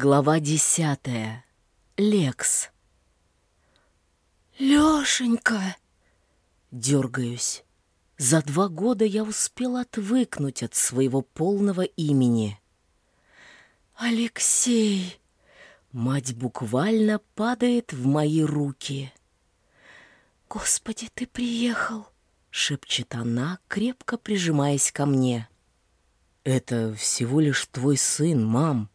Глава десятая. Лекс. Лёшенька! Дергаюсь. За два года я успел отвыкнуть от своего полного имени. Алексей! Мать буквально падает в мои руки. Господи, ты приехал! Шепчет она, крепко прижимаясь ко мне. Это всего лишь твой сын, мам.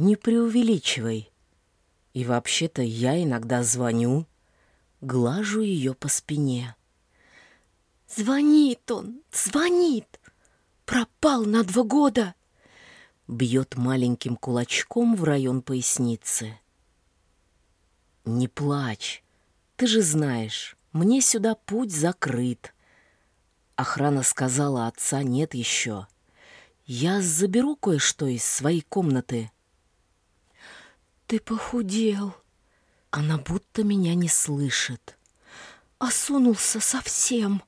Не преувеличивай. И вообще-то я иногда звоню, глажу ее по спине. Звонит он, звонит. Пропал на два года. Бьет маленьким кулачком в район поясницы. Не плачь. Ты же знаешь, мне сюда путь закрыт. Охрана сказала, отца нет еще. Я заберу кое-что из своей комнаты. Ты похудел. Она будто меня не слышит. Осунулся совсем.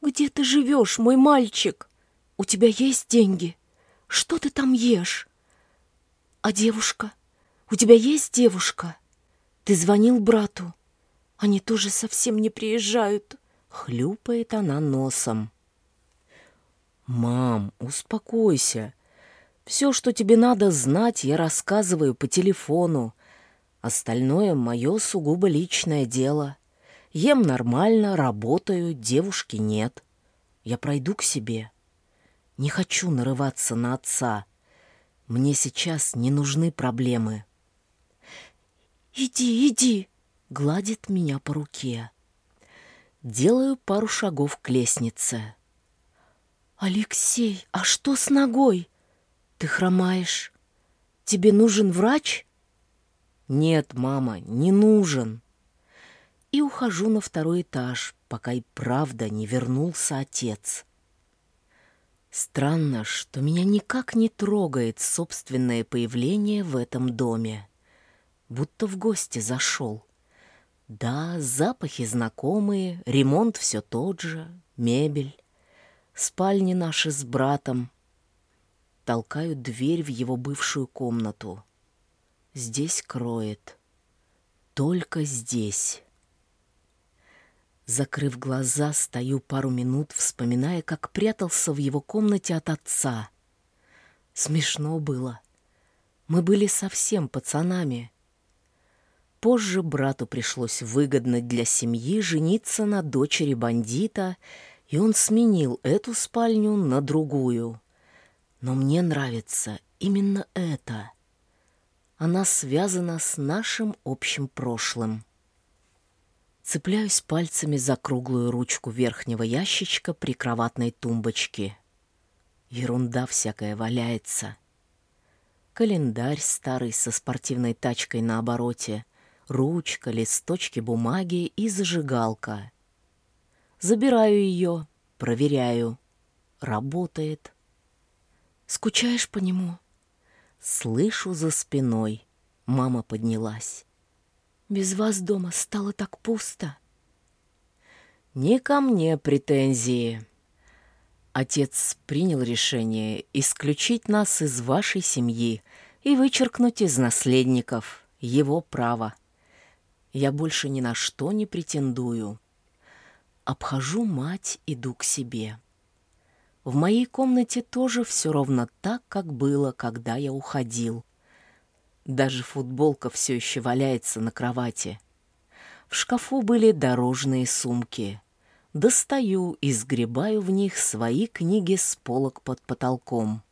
Где ты живешь, мой мальчик? У тебя есть деньги? Что ты там ешь? А девушка? У тебя есть девушка? Ты звонил брату? Они тоже совсем не приезжают. Хлюпает она носом. «Мам, успокойся. Все, что тебе надо знать, я рассказываю по телефону. Остальное — мое сугубо личное дело. Ем нормально, работаю, девушки нет. Я пройду к себе. Не хочу нарываться на отца. Мне сейчас не нужны проблемы. «Иди, иди!» — гладит меня по руке. Делаю пару шагов к лестнице. «Алексей, а что с ногой?» Ты хромаешь. Тебе нужен врач? Нет, мама, не нужен. И ухожу на второй этаж, пока и правда не вернулся отец. Странно, что меня никак не трогает собственное появление в этом доме. Будто в гости зашел. Да, запахи знакомые, ремонт все тот же, мебель. Спальни наши с братом, толкаю дверь в его бывшую комнату. Здесь кроет. Только здесь. Закрыв глаза, стою пару минут, вспоминая, как прятался в его комнате от отца. Смешно было. Мы были совсем пацанами. Позже брату пришлось выгодно для семьи жениться на дочери бандита, и он сменил эту спальню на другую — но мне нравится именно это. Она связана с нашим общим прошлым. Цепляюсь пальцами за круглую ручку верхнего ящичка при кроватной тумбочке. Ерунда всякая валяется. Календарь старый со спортивной тачкой на обороте, ручка, листочки бумаги и зажигалка. Забираю ее, проверяю. Работает. Скучаешь по нему?» Слышу за спиной. Мама поднялась. «Без вас дома стало так пусто». «Не ко мне претензии». Отец принял решение исключить нас из вашей семьи и вычеркнуть из наследников его право. Я больше ни на что не претендую. Обхожу мать, иду к себе. В моей комнате тоже все ровно так, как было, когда я уходил. Даже футболка все еще валяется на кровати. В шкафу были дорожные сумки. Достаю и сгребаю в них свои книги с полок под потолком.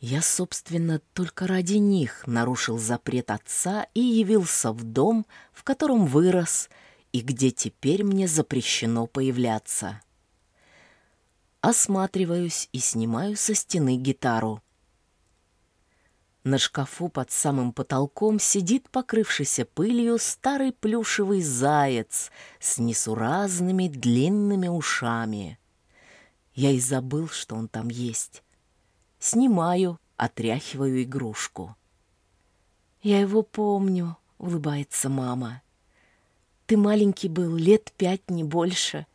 Я, собственно, только ради них нарушил запрет отца и явился в дом, в котором вырос и где теперь мне запрещено появляться осматриваюсь и снимаю со стены гитару. На шкафу под самым потолком сидит покрывшийся пылью старый плюшевый заяц с несуразными длинными ушами. Я и забыл, что он там есть. Снимаю, отряхиваю игрушку. «Я его помню», — улыбается мама. «Ты маленький был, лет пять, не больше.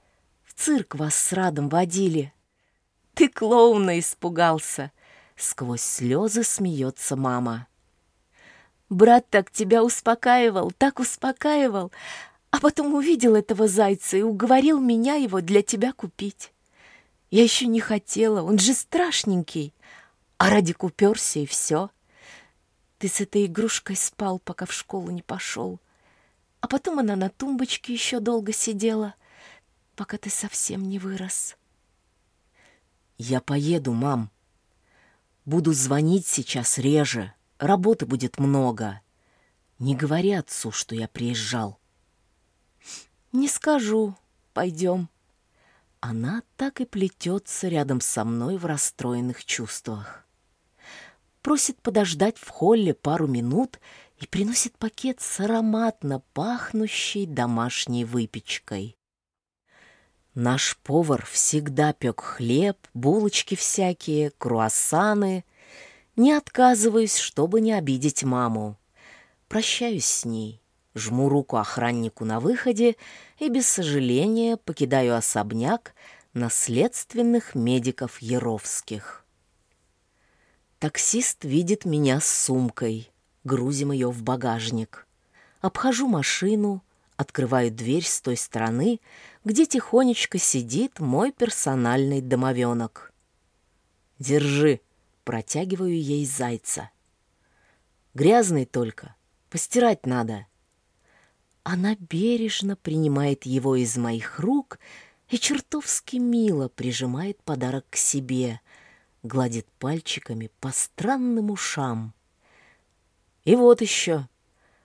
В цирк вас с Радом водили». Ты клоуна испугался!» Сквозь слезы смеется мама. Брат так тебя успокаивал, так успокаивал, а потом увидел этого зайца и уговорил меня его для тебя купить. Я еще не хотела, он же страшненький, а ради уперся и все. Ты с этой игрушкой спал, пока в школу не пошел. А потом она на тумбочке еще долго сидела, пока ты совсем не вырос. Я поеду, мам. Буду звонить сейчас реже, работы будет много. Не говори отцу, что я приезжал. Не скажу. Пойдем. Она так и плетется рядом со мной в расстроенных чувствах. Просит подождать в холле пару минут и приносит пакет с ароматно пахнущей домашней выпечкой. Наш повар всегда пек хлеб, булочки всякие, круассаны. Не отказываюсь, чтобы не обидеть маму. Прощаюсь с ней жму руку охраннику на выходе и без сожаления покидаю особняк наследственных медиков Яровских. Таксист видит меня с сумкой, грузим ее в багажник. Обхожу машину, открываю дверь с той стороны, где тихонечко сидит мой персональный домовенок. «Держи», — протягиваю ей зайца. «Грязный только, постирать надо». Она бережно принимает его из моих рук и чертовски мило прижимает подарок к себе, гладит пальчиками по странным ушам. И вот еще.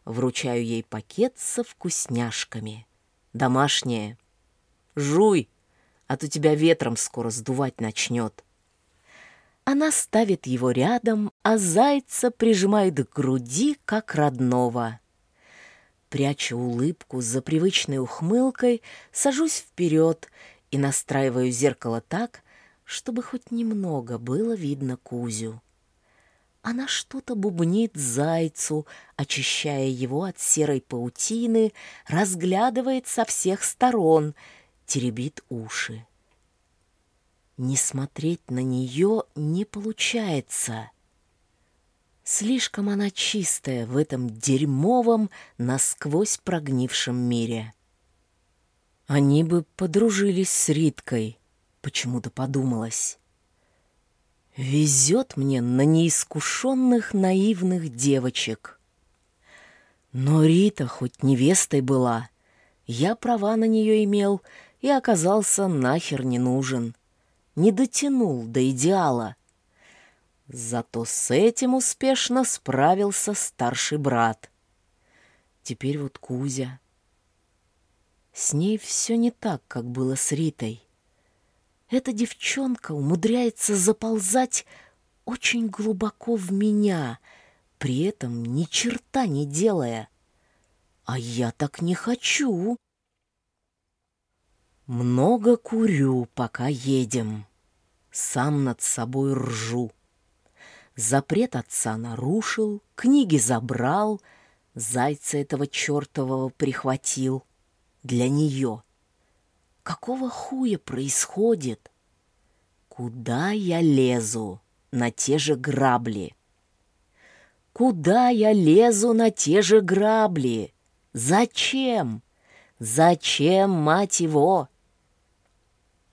Вручаю ей пакет со вкусняшками. Домашнее. Жуй, а то тебя ветром скоро сдувать начнет. Она ставит его рядом, а зайца прижимает к груди, как родного. Пряча улыбку за привычной ухмылкой, сажусь вперед и настраиваю зеркало так, чтобы хоть немного было видно Кузю. Она что-то бубнит зайцу, очищая его от серой паутины, разглядывает со всех сторон, теребит уши. Не смотреть на нее не получается — Слишком она чистая в этом дерьмовом, насквозь прогнившем мире. Они бы подружились с Риткой, почему-то подумалось. Везет мне на неискушенных наивных девочек. Но Рита хоть невестой была, я права на нее имел и оказался нахер не нужен. Не дотянул до идеала — Зато с этим успешно справился старший брат. Теперь вот Кузя. С ней все не так, как было с Ритой. Эта девчонка умудряется заползать очень глубоко в меня, при этом ни черта не делая. А я так не хочу. Много курю, пока едем. Сам над собой ржу. Запрет отца нарушил, книги забрал, зайца этого чертового прихватил. Для нее. Какого хуя происходит? Куда я лезу на те же грабли? Куда я лезу на те же грабли? Зачем? Зачем, мать его?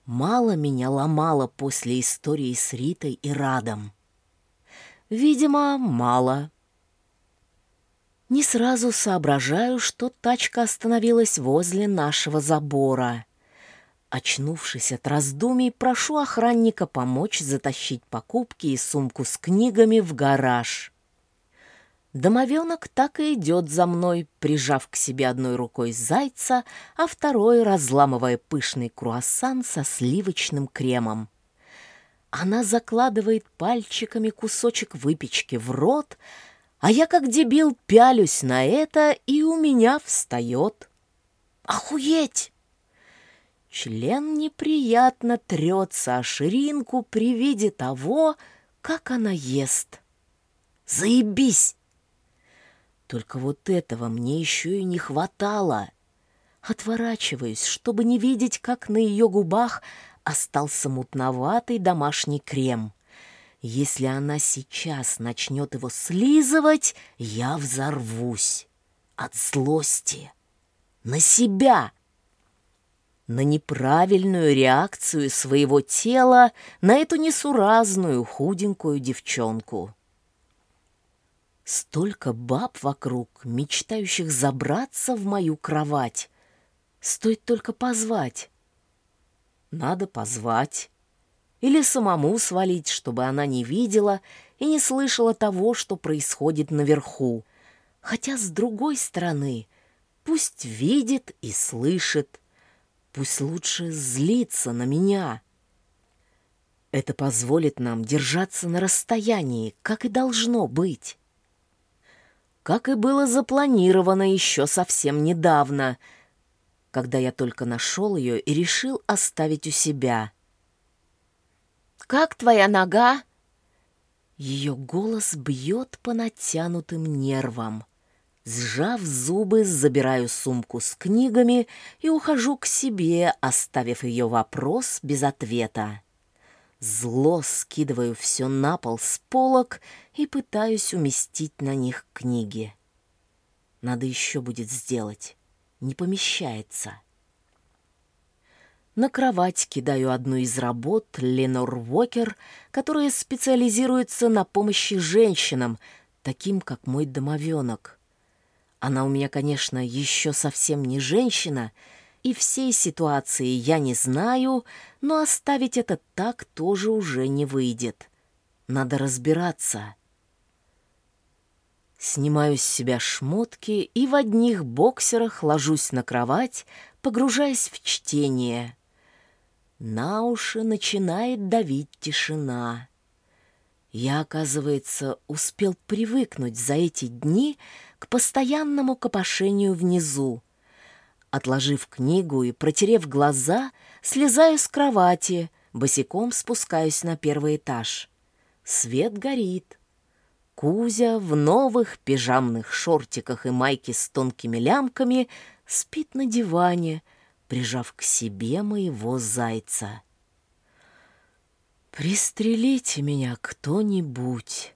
Мало меня ломало после истории с Ритой и Радом. Видимо, мало. Не сразу соображаю, что тачка остановилась возле нашего забора. Очнувшись от раздумий, прошу охранника помочь затащить покупки и сумку с книгами в гараж. Домовенок так и идет за мной, прижав к себе одной рукой зайца, а второй разламывая пышный круассан со сливочным кремом. Она закладывает пальчиками кусочек выпечки в рот, а я как дебил пялюсь на это, и у меня встает. Охуеть! Член неприятно трется о ширинку при виде того, как она ест. Заебись! Только вот этого мне еще и не хватало. Отворачиваюсь, чтобы не видеть, как на ее губах остался мутноватый домашний крем. Если она сейчас начнет его слизывать, я взорвусь от злости на себя, на неправильную реакцию своего тела на эту несуразную худенькую девчонку. Столько баб вокруг, мечтающих забраться в мою кровать. Стоит только позвать. Надо позвать. Или самому свалить, чтобы она не видела и не слышала того, что происходит наверху. Хотя, с другой стороны, пусть видит и слышит. Пусть лучше злится на меня. Это позволит нам держаться на расстоянии, как и должно быть как и было запланировано еще совсем недавно, когда я только нашел ее и решил оставить у себя. «Как твоя нога?» Ее голос бьет по натянутым нервам. Сжав зубы, забираю сумку с книгами и ухожу к себе, оставив ее вопрос без ответа. Зло скидываю все на пол с полок и пытаюсь уместить на них книги. Надо еще будет сделать. Не помещается. На кровать кидаю одну из работ Ленор Уокер, которая специализируется на помощи женщинам, таким как мой домовенок. Она у меня, конечно, еще совсем не женщина — и всей ситуации я не знаю, но оставить это так тоже уже не выйдет. Надо разбираться. Снимаю с себя шмотки и в одних боксерах ложусь на кровать, погружаясь в чтение. На уши начинает давить тишина. Я, оказывается, успел привыкнуть за эти дни к постоянному копошению внизу, Отложив книгу и протерев глаза, слезаю с кровати, босиком спускаюсь на первый этаж. Свет горит. Кузя в новых пижамных шортиках и майке с тонкими лямками спит на диване, прижав к себе моего зайца. «Пристрелите меня кто-нибудь!»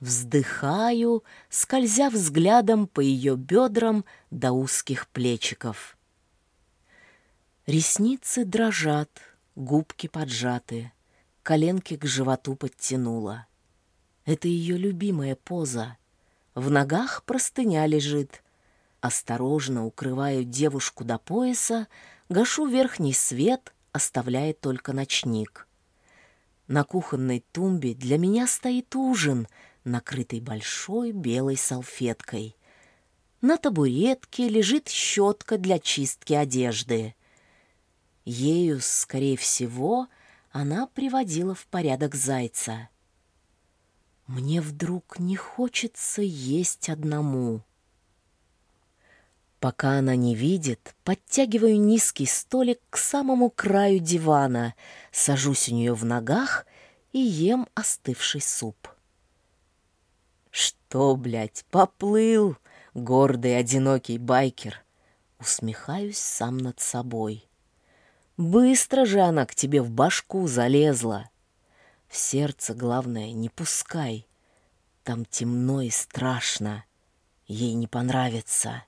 Вздыхаю, скользя взглядом по ее бедрам до узких плечиков. Ресницы дрожат, губки поджаты, коленки к животу подтянула. Это ее любимая поза. В ногах простыня лежит. Осторожно укрываю девушку до пояса, гашу верхний свет, оставляя только ночник. На кухонной тумбе для меня стоит ужин — накрытый большой белой салфеткой. На табуретке лежит щетка для чистки одежды. Ею, скорее всего, она приводила в порядок зайца. Мне вдруг не хочется есть одному. Пока она не видит, подтягиваю низкий столик к самому краю дивана, сажусь у нее в ногах и ем остывший суп. Что, блядь, поплыл, гордый одинокий байкер? Усмехаюсь сам над собой. Быстро же она к тебе в башку залезла. В сердце, главное, не пускай. Там темно и страшно. Ей не понравится.